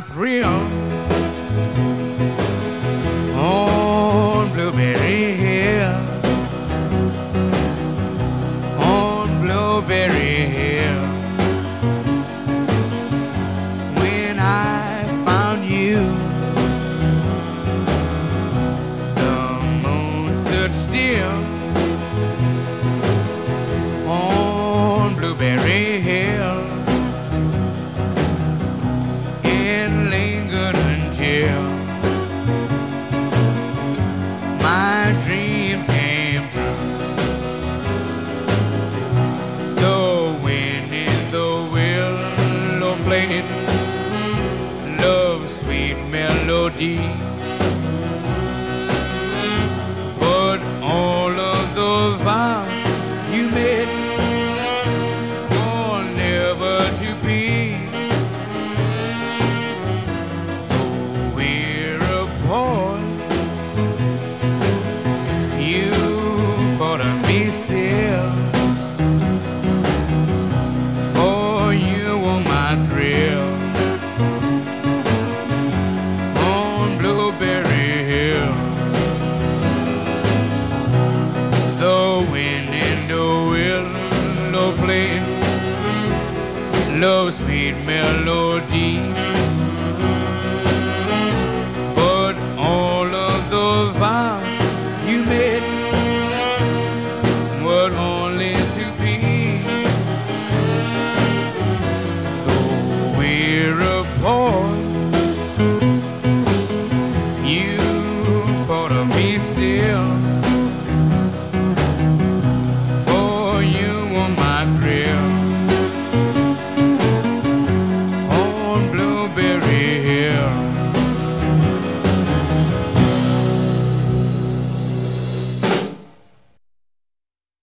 thrill on Blueberry Hill. On Blueberry Hill. When I found you, the moon stood still melody. But all of those vows you made were never to be. So we're apart. You thought of me still. Played love's sweet melody. But all of those vows you made were only